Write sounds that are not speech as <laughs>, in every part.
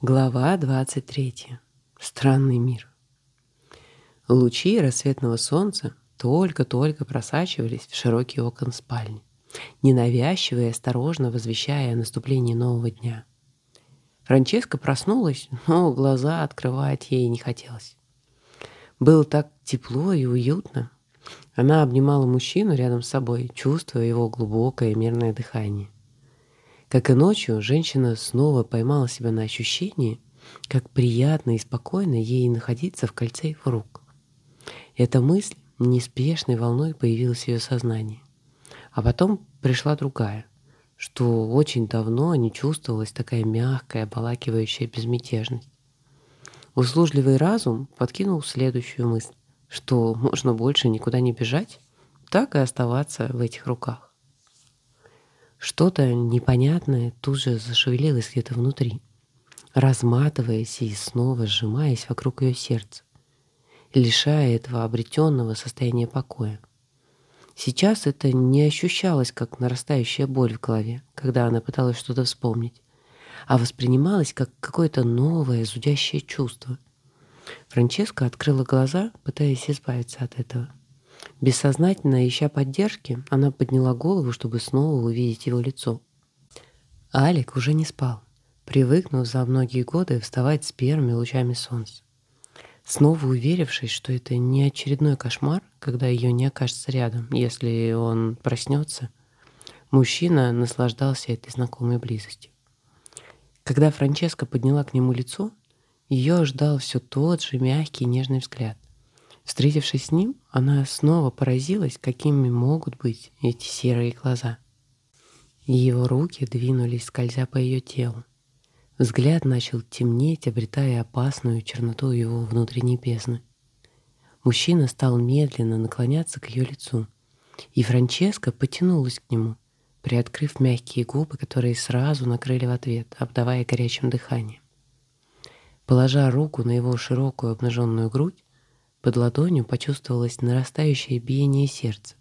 Глава 23. Странный мир. Лучи рассветного солнца только-только просачивались в широкие окна спальни, ненавязчиво и осторожно возвещая о наступлении нового дня. Франческа проснулась, но глаза открывать ей не хотелось. Было так тепло и уютно. Она обнимала мужчину рядом с собой, чувствуя его глубокое мирное дыхание. Как и ночью, женщина снова поймала себя на ощущении, как приятно и спокойно ей находиться в кольце его рук. Эта мысль неспешной волной появилась в ее сознании. А потом пришла другая, что очень давно не чувствовалась такая мягкая, обалакивающая безмятежность. Услужливый разум подкинул следующую мысль, что можно больше никуда не бежать, так и оставаться в этих руках. Что-то непонятное тут же зашевелилось где-то внутри, разматываясь и снова сжимаясь вокруг ее сердца, лишая этого обретенного состояния покоя. Сейчас это не ощущалось как нарастающая боль в голове, когда она пыталась что-то вспомнить, а воспринималось как какое-то новое зудящее чувство. Франческа открыла глаза, пытаясь избавиться от этого. Бессознательно ища поддержки, она подняла голову, чтобы снова увидеть его лицо. Алик уже не спал, привыкнув за многие годы вставать с первыми лучами солнца. Снова уверившись, что это не очередной кошмар, когда ее не окажется рядом, если он проснется, мужчина наслаждался этой знакомой близостью. Когда Франческа подняла к нему лицо, ее ждал все тот же мягкий нежный взгляд. Встретившись с ним, она снова поразилась, какими могут быть эти серые глаза. Его руки двинулись, скользя по ее телу. Взгляд начал темнеть, обретая опасную черноту его внутренней бездны. Мужчина стал медленно наклоняться к ее лицу, и Франческа потянулась к нему, приоткрыв мягкие губы, которые сразу накрыли в ответ, обдавая горячим дыханием. Положа руку на его широкую обнаженную грудь, под ладонью почувствовалось нарастающее биение сердца,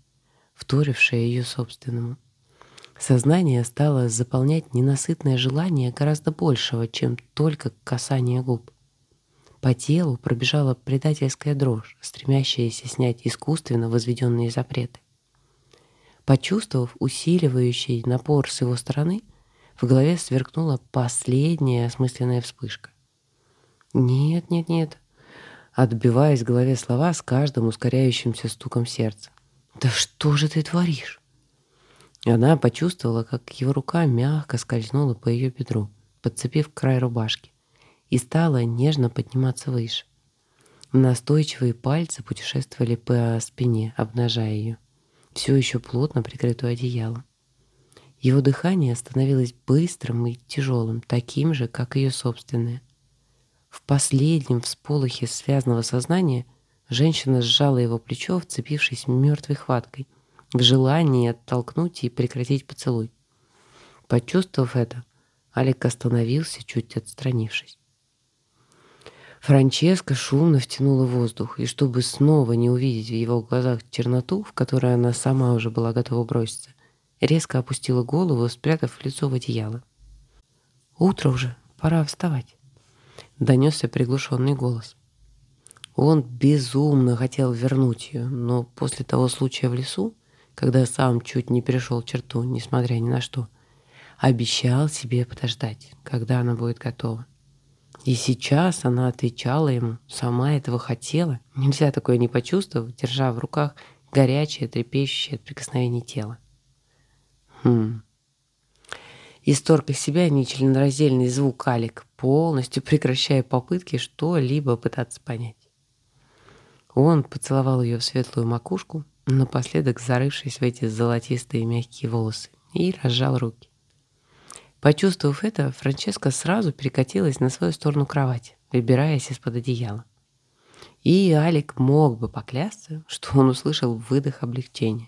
вторившее ее собственному. Сознание стало заполнять ненасытное желание гораздо большего, чем только касание губ. По телу пробежала предательская дрожь, стремящаяся снять искусственно возведенные запреты. Почувствовав усиливающий напор с его стороны, в голове сверкнула последняя осмысленная вспышка. «Нет, нет, нет, отбиваясь в голове слова с каждым ускоряющимся стуком сердца. «Да что же ты творишь?» Она почувствовала, как его рука мягко скользнула по ее бедру, подцепив край рубашки, и стала нежно подниматься выше. Настойчивые пальцы путешествовали по спине, обнажая ее, все еще плотно прикрытую одеялом. Его дыхание становилось быстрым и тяжелым, таким же, как ее собственное. В последнем всполохе связанного сознания женщина сжала его плечо, вцепившись мертвой хваткой, в желании оттолкнуть и прекратить поцелуй. Почувствовав это, Алик остановился, чуть отстранившись. Франческа шумно втянула воздух, и чтобы снова не увидеть в его глазах черноту, в которой она сама уже была готова броситься, резко опустила голову, спрятав лицо в одеяло. «Утро уже, пора вставать» донесся приглушенный голос. Он безумно хотел вернуть ее, но после того случая в лесу, когда сам чуть не перешел черту, несмотря ни на что, обещал себе подождать, когда она будет готова. И сейчас она отвечала ему, сама этого хотела. Нельзя такое не почувствовать, держа в руках горячее, трепещущее от прикосновений тело. Хм, Исторг из себя нечленораздельный звук Алик, полностью прекращая попытки что-либо пытаться понять. Он поцеловал ее в светлую макушку, напоследок зарывшись в эти золотистые мягкие волосы, и разжал руки. Почувствовав это, Франческа сразу перекатилась на свою сторону кровати, выбираясь из-под одеяла. И Алик мог бы поклясться, что он услышал выдох облегчения.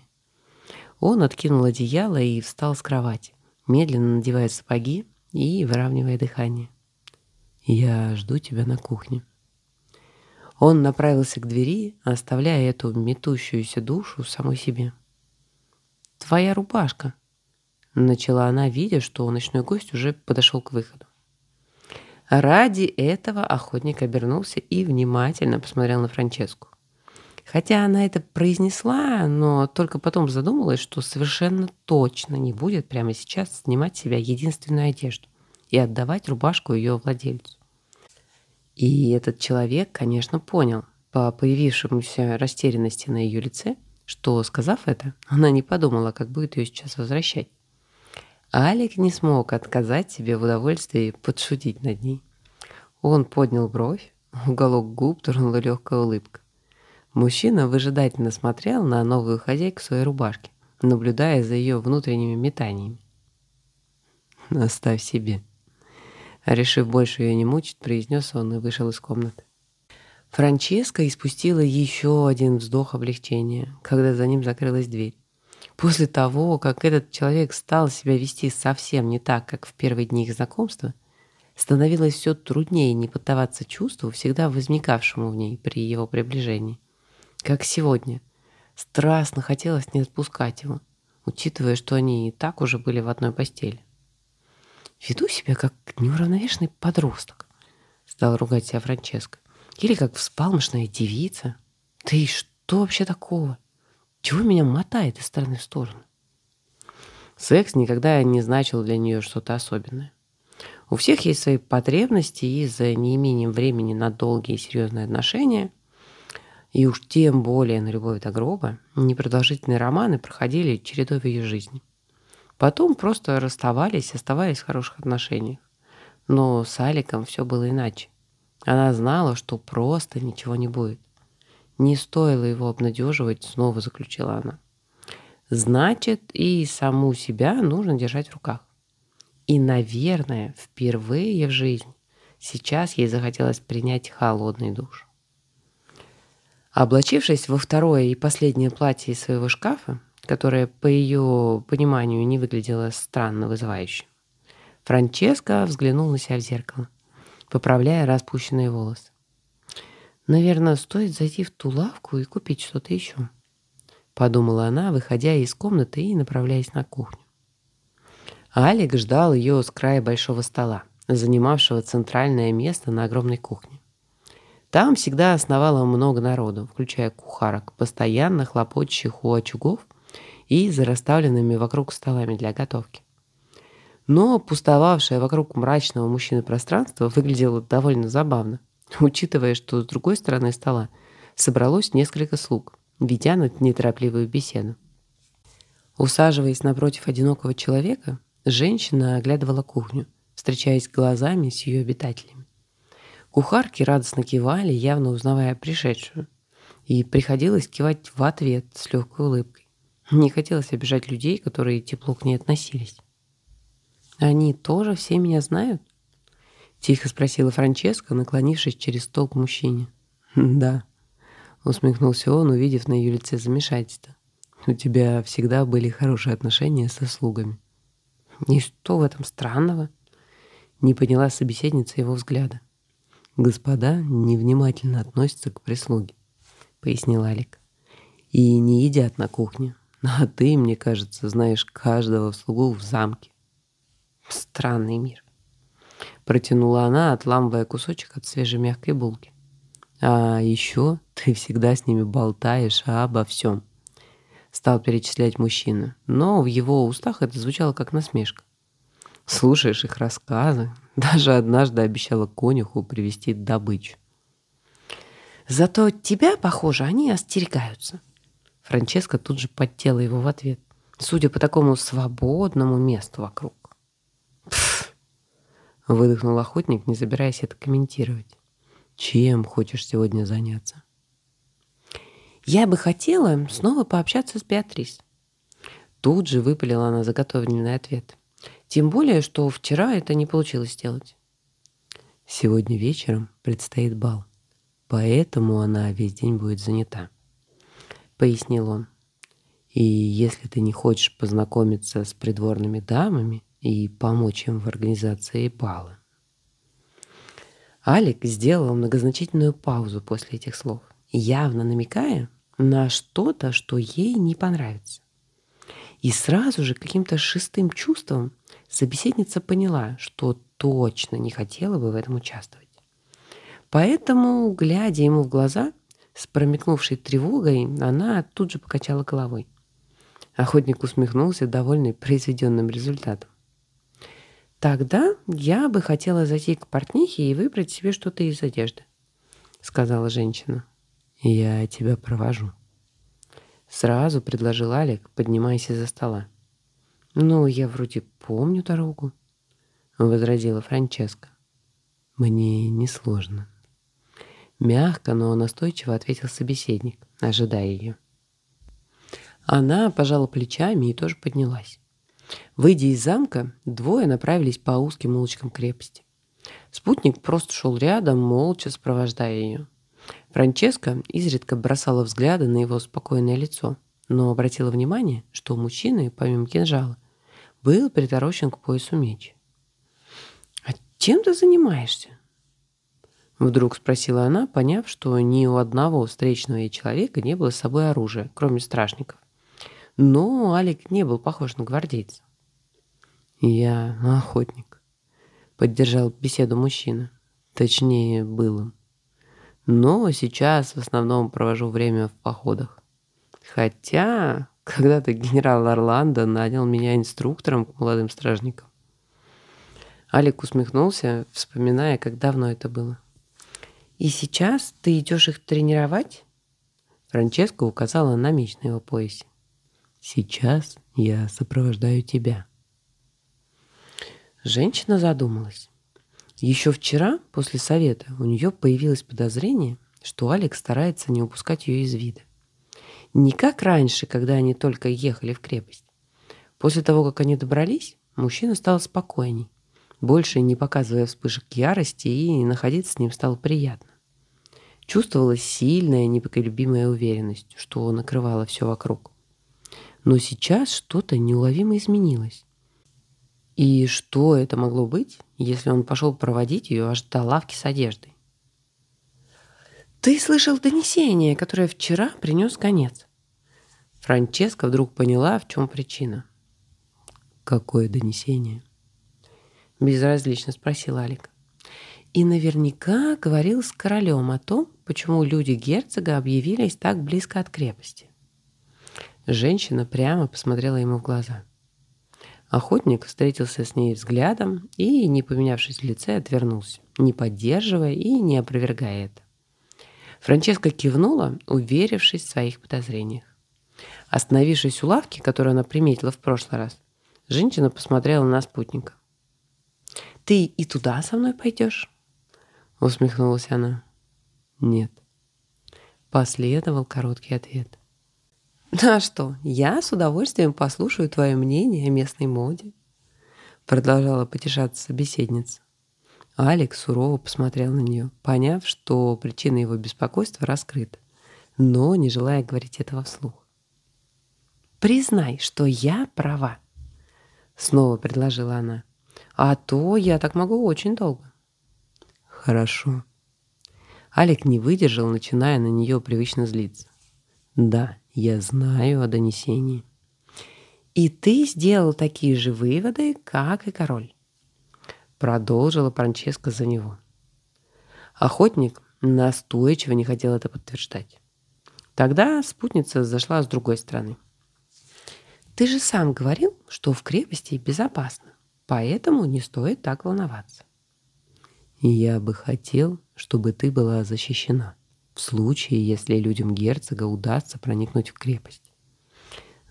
Он откинул одеяло и встал с кровати медленно надевая сапоги и выравнивая дыхание. «Я жду тебя на кухне». Он направился к двери, оставляя эту метущуюся душу самой себе. «Твоя рубашка», — начала она, видя, что ночной гость уже подошел к выходу. Ради этого охотник обернулся и внимательно посмотрел на Франческу. Хотя она это произнесла, но только потом задумалась, что совершенно точно не будет прямо сейчас снимать с себя единственную одежду и отдавать рубашку ее владельцу. И этот человек, конечно, понял по появившемуся растерянности на ее лице, что, сказав это, она не подумала, как будет ее сейчас возвращать. Алик не смог отказать себе в удовольствии подшутить над ней. Он поднял бровь, уголок губ тронула легкая улыбка. Мужчина выжидательно смотрел на новую хозяйку своей рубашки, наблюдая за ее внутренними метаниями. «Оставь себе». Решив больше ее не мучить, произнес он и вышел из комнаты. Франческа испустила еще один вздох облегчения, когда за ним закрылась дверь. После того, как этот человек стал себя вести совсем не так, как в первые дни их знакомства, становилось все труднее не поддаваться чувству, всегда возникавшему в ней при его приближении. Как сегодня. Страстно хотелось не отпускать его, учитывая, что они и так уже были в одной постели. «Веду себя как неуравновешенный подросток», — стал ругать себя Франческо. «Или как вспалмошная девица. Да что вообще такого? Чего меня мотает из стороны в сторону?» Секс никогда не значил для нее что-то особенное. У всех есть свои потребности, и за неимением времени на долгие и серьезные отношения и уж тем более на любовь до гроба, непродолжительные романы проходили чередой в ее жизни. Потом просто расставались, оставаясь в хороших отношениях. Но с Аликом все было иначе. Она знала, что просто ничего не будет. Не стоило его обнадеживать, снова заключила она. Значит, и саму себя нужно держать в руках. И, наверное, впервые в жизни сейчас ей захотелось принять холодный душ. Облачившись во второе и последнее платье из своего шкафа, которое, по ее пониманию, не выглядело странно вызывающе, Франческа взглянул на себя в зеркало, поправляя распущенные волосы. «Наверное, стоит зайти в ту лавку и купить что-то еще», подумала она, выходя из комнаты и направляясь на кухню. Алик ждал ее с края большого стола, занимавшего центральное место на огромной кухне. Там всегда основало много народу, включая кухарок, постоянно хлопочущих у очагов и за расставленными вокруг столами для готовки. Но пустовавшее вокруг мрачного мужчины пространство выглядело довольно забавно, учитывая, что с другой стороны стола собралось несколько слуг, ведя неторопливую беседу. Усаживаясь напротив одинокого человека, женщина оглядывала кухню, встречаясь глазами с ее обитателями. Кухарки радостно кивали, явно узнавая пришедшую. И приходилось кивать в ответ с легкой улыбкой. Не хотелось обижать людей, которые тепло к ней относились. «Они тоже все меня знают?» Тихо спросила Франческа, наклонившись через стол к мужчине. «Да», — усмехнулся он, увидев на ее лице замешательство. «У тебя всегда были хорошие отношения со слугами». «И что в этом странного?» Не поняла собеседница его взгляда. «Господа невнимательно относятся к прислуге», — пояснил Алик. «И не едят на кухне. А ты, мне кажется, знаешь каждого слугу в замке». «Странный мир», — протянула она, отламывая кусочек от свежей мягкой булки. «А еще ты всегда с ними болтаешь обо всем», — стал перечислять мужчина, но в его устах это звучало как насмешка. Слушаешь их рассказы. Даже однажды обещала конюху привести добычу. Зато тебя, похоже, они остерегаются. Франческа тут же подтела его в ответ, судя по такому свободному месту вокруг. Пф, выдохнул охотник, не собираясь это комментировать. Чем хочешь сегодня заняться? Я бы хотела снова пообщаться с Беатрис. Тут же выпалила она заготовленный ответ. Тем более, что вчера это не получилось сделать. Сегодня вечером предстоит бал, поэтому она весь день будет занята, пояснил он. И если ты не хочешь познакомиться с придворными дамами и помочь им в организации бала. Алик сделал многозначительную паузу после этих слов, явно намекая на что-то, что ей не понравится. И сразу же каким-то шестым чувством собеседница поняла, что точно не хотела бы в этом участвовать. Поэтому, глядя ему в глаза, с промелькнувшей тревогой, она тут же покачала головой. Охотник усмехнулся, довольный произведенным результатом. «Тогда я бы хотела зайти к портнихе и выбрать себе что-то из одежды», — сказала женщина. «Я тебя провожу». Сразу предложил Алик, поднимаясь из-за стола. «Ну, я вроде помню дорогу», — возразила Франческа. «Мне несложно». Мягко, но настойчиво ответил собеседник, ожидая ее. Она пожала плечами и тоже поднялась. Выйдя из замка, двое направились по узким улочкам крепости. Спутник просто шел рядом, молча сопровождая ее. Франческа изредка бросала взгляды на его спокойное лицо, но обратила внимание, что у мужчины, помимо кинжала, был приторочен к поясу меч. «А чем ты занимаешься?» Вдруг спросила она, поняв, что ни у одного встречного ей человека не было с собой оружия, кроме стражников. Но Алик не был похож на гвардейца. «Я охотник», — поддержал беседу мужчина. Точнее, был им. Но сейчас в основном провожу время в походах. Хотя когда-то генерал Орландо нанял меня инструктором к молодым стражникам. Алик усмехнулся, вспоминая, как давно это было. «И сейчас ты идешь их тренировать?» Франческа указала на меч на его поясе. «Сейчас я сопровождаю тебя». Женщина задумалась. Еще вчера, после совета, у нее появилось подозрение, что Алекс старается не упускать ее из вида. Не как раньше, когда они только ехали в крепость. После того, как они добрались, мужчина стал спокойней, больше не показывая вспышек ярости, и находиться с ним стало приятно. Чувствовалась сильная, непоколебимая уверенность, что накрывала все вокруг. Но сейчас что-то неуловимо изменилось. И что это могло быть, если он пошел проводить ее аж до лавки с одеждой? «Ты слышал донесение, которое вчера принес конец?» Франческа вдруг поняла, в чем причина. «Какое донесение?» Безразлично спросил Алик. И наверняка говорил с королем о том, почему люди герцога объявились так близко от крепости. Женщина прямо посмотрела ему в глаза. Охотник встретился с ней взглядом и, не поменявшись в лице, отвернулся, не поддерживая и не опровергая это. Франческа кивнула, уверившись в своих подозрениях. Остановившись у лавки, которую она приметила в прошлый раз, женщина посмотрела на спутника. «Ты и туда со мной пойдешь?» Усмехнулась она. «Нет». Последовал короткий ответ. <laughs> «Ну а что, я с удовольствием послушаю твое мнение о местной моде», продолжала потешаться собеседница. Алекс сурово посмотрел на нее, поняв, что причина его беспокойства раскрыта, но не желая говорить этого вслух. «Признай, что я права», — снова предложила она. «А то я так могу очень долго». «Хорошо». Алик не выдержал, начиная на нее привычно злиться. «Да, я знаю о донесении. И ты сделал такие же выводы, как и король. Продолжила Франческа за него. Охотник настойчиво не хотел это подтверждать. Тогда спутница зашла с другой стороны. Ты же сам говорил, что в крепости безопасно, поэтому не стоит так волноваться. Я бы хотел, чтобы ты была защищена в случае, если людям герцога удастся проникнуть в крепость.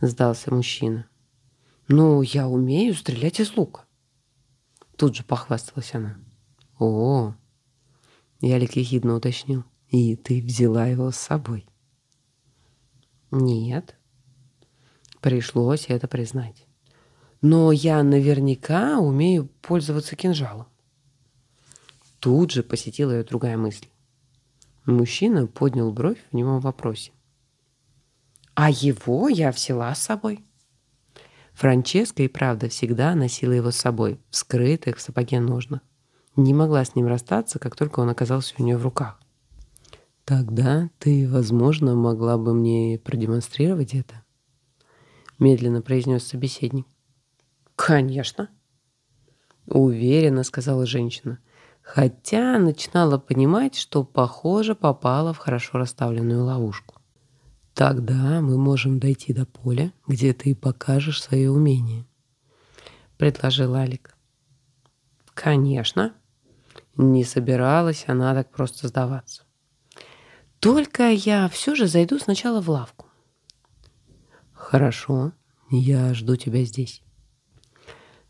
Сдался мужчина. «Ну, я умею стрелять из лука». Тут же похвасталась она. «О!» Ялик ехидно уточнил. «И ты взяла его с собой?» «Нет». Пришлось это признать. «Но я наверняка умею пользоваться кинжалом». Тут же посетила ее другая мысль. Мужчина поднял бровь в немом вопросе. «А его я взяла с собой». Франческа и правда всегда носила его с собой, в скрытых в сапоге ножнах. Не могла с ним расстаться, как только он оказался у нее в руках. «Тогда ты, возможно, могла бы мне продемонстрировать это?» Медленно произнес собеседник. «Конечно!» Уверенно сказала женщина, хотя начинала понимать, что, похоже, попала в хорошо расставленную ловушку. Тогда мы можем дойти до поля, где ты покажешь свое умение, предложил Алик. Конечно. Не собиралась она так просто сдаваться. Только я все же зайду сначала в лавку. Хорошо, я жду тебя здесь.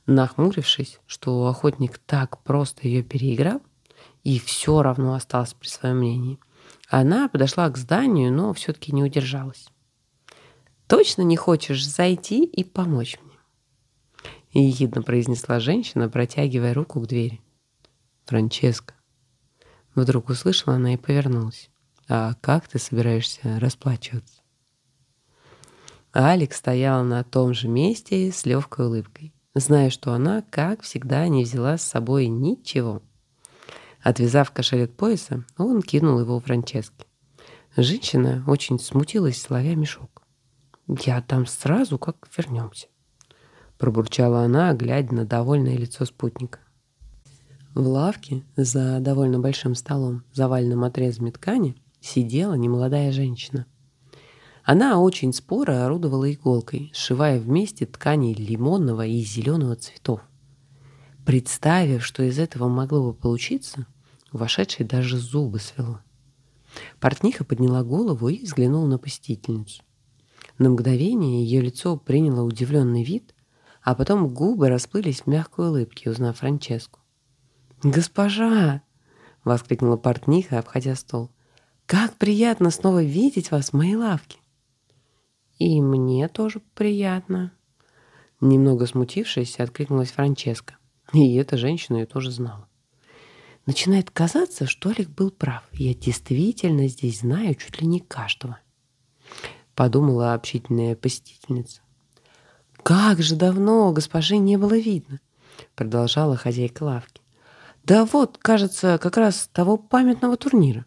Нахмурившись, что охотник так просто ее переиграл и все равно остался при своем мнении, она подошла к зданию, но все-таки не удержалась. «Точно не хочешь зайти и помочь мне?» И ехидно произнесла женщина, протягивая руку к двери. «Франческа». Вдруг услышала она и повернулась. «А как ты собираешься расплачиваться?» Алекс стояла на том же месте с легкой улыбкой, зная, что она, как всегда, не взяла с собой ничего. Отвязав кошелек пояса, он кинул его Франческе. Женщина очень смутилась, ловя мешок. «Я отдам сразу, как вернемся», — пробурчала она, глядя на довольное лицо спутника. В лавке за довольно большим столом, заваленным отрезами ткани, сидела немолодая женщина — она очень споро орудовала иголкой, сшивая вместе ткани лимонного и зеленого цветов. Представив, что из этого могло бы получиться, вошедшей даже зубы свело. Портниха подняла голову и взглянула на посетительницу. На мгновение ее лицо приняло удивленный вид, а потом губы расплылись в мягкой улыбке, узнав Франческу. «Госпожа!» — воскликнула портниха, обходя стол. «Как приятно снова видеть вас в моей лавке!» «И мне тоже приятно». Немного смутившись, откликнулась Франческа. И эта женщина ее тоже знала. Начинает казаться, что Олег был прав. Я действительно здесь знаю чуть ли не каждого. Подумала общительная посетительница. «Как же давно госпожи не было видно!» Продолжала хозяйка лавки. «Да вот, кажется, как раз того памятного турнира.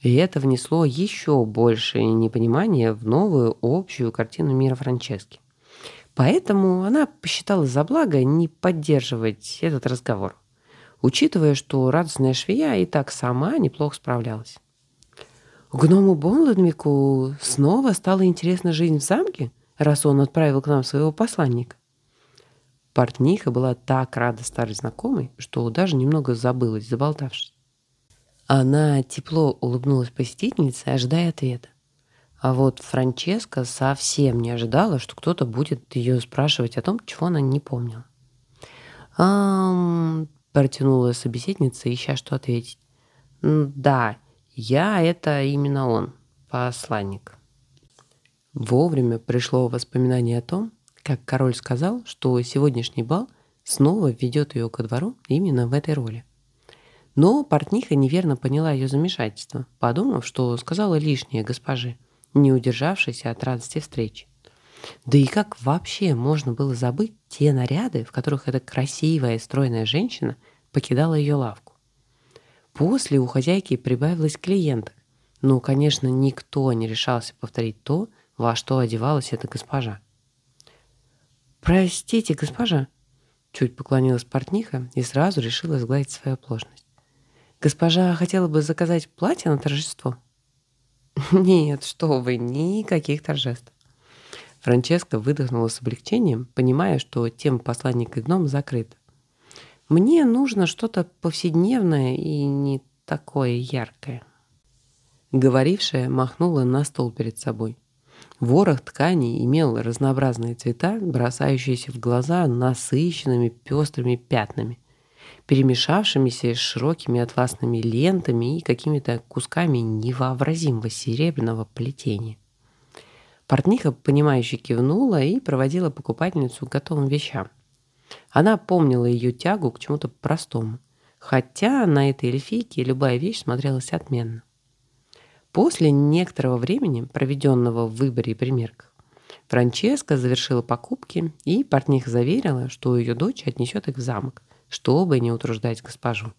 И это внесло еще большее непонимание в новую общую картину мира Франчески. Поэтому она посчитала за благо не поддерживать этот разговор, учитывая, что радостная швея и так сама неплохо справлялась. Гному Бонландвику снова стала интересна жизнь в замке, раз он отправил к нам своего посланника. Портниха была так рада старой знакомой, что даже немного забылась, заболтавшись. Она тепло улыбнулась посетительнице, ожидая ответа. А вот Франческа совсем не ожидала, что кто-то будет ее спрашивать о том, чего она не помнила. «Ам...» — протянула собеседница, ища что ответить. «Да, я — это именно он, посланник». Вовремя пришло воспоминание о том, как король сказал, что сегодняшний бал снова ведет ее ко двору именно в этой роли. Но портниха неверно поняла ее замешательство, подумав, что сказала лишнее госпоже, не удержавшись от радости встречи. Да и как вообще можно было забыть те наряды, в которых эта красивая и стройная женщина покидала ее лавку? После у хозяйки прибавилось клиенток, но, конечно, никто не решался повторить то, во что одевалась эта госпожа. «Простите, госпожа», — чуть поклонилась портниха и сразу решила сгладить свою оплошность. Госпожа хотела бы заказать платье на торжество? <laughs> Нет, что вы, никаких торжеств. Франческа выдохнула с облегчением, понимая, что тема посланника гном закрыта. Мне нужно что-то повседневное и не такое яркое. Говорившая махнула на стол перед собой. Ворох ткани имел разнообразные цвета, бросающиеся в глаза насыщенными пестрыми пятнами – перемешавшимися с широкими атласными лентами и какими-то кусками невообразимого серебряного плетения. Портниха, понимающе кивнула и проводила покупательницу к готовым вещам. Она помнила ее тягу к чему-то простому, хотя на этой эльфийке любая вещь смотрелась отменно. После некоторого времени, проведенного в выборе и примерках, Франческа завершила покупки, и портниха заверила, что ее дочь отнесет их в замок, чтобы не утруждать госпожу.